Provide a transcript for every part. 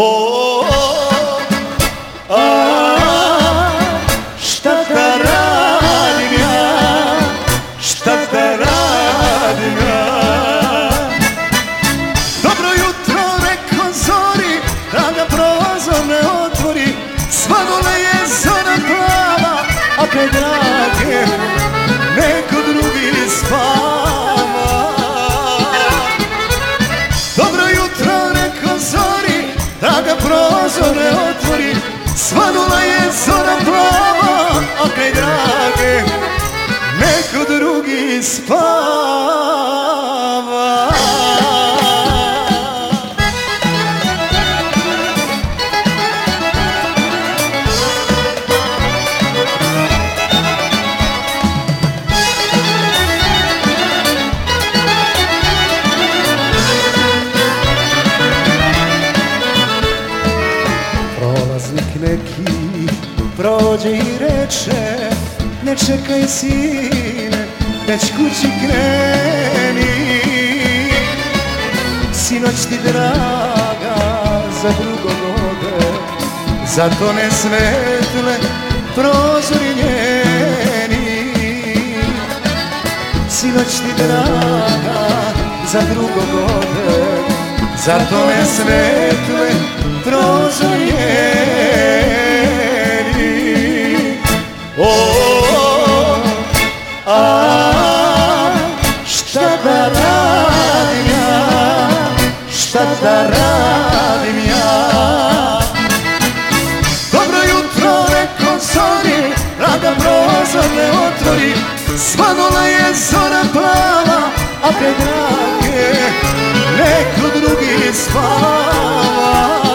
O, a, šta da radim ja, šta da radim ja? Dobro jutro reko zori, da ga prozor ne otvori Svanula je zora plava, a kaj prozor ne otvori Svanula je zora plava, a kaj drage, neko drugi spava prođe i reče Ne čekaj sine, već kući kreni. Sinoć ti draga za drugog ode Zato ne svetle prozori njeni. Sinoć ti draga za drugog ode Zato ne svetle a, šta da radim ja, šta da radim ja? Dobro jutro reko zori, rada prozor ne otvori. Svanula je zora plava, a pred drage neko drugi spava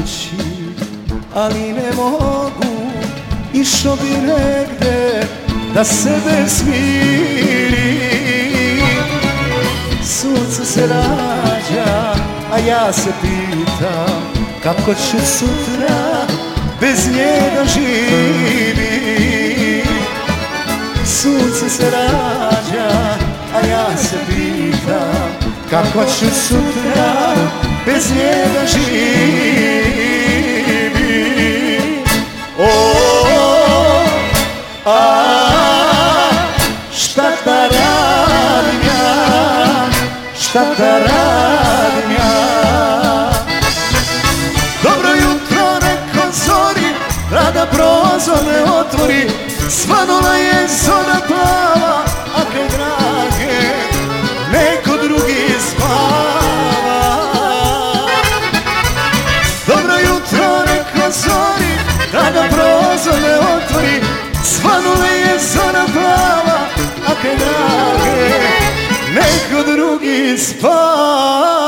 kući, ali ne mogu. Išao bi negde da sebe smiri Sunce se rađa, a ja se pitam Kako ću sutra bez njega živi Sunce se rađa, a ja se pitam Kako ću sutra bez njega živi O, a, šta da radim ja, šta da radim ja Dobro jutro reko zori, rada prozor ne otvori Svanula je zora plava, a kaj drage, a kaj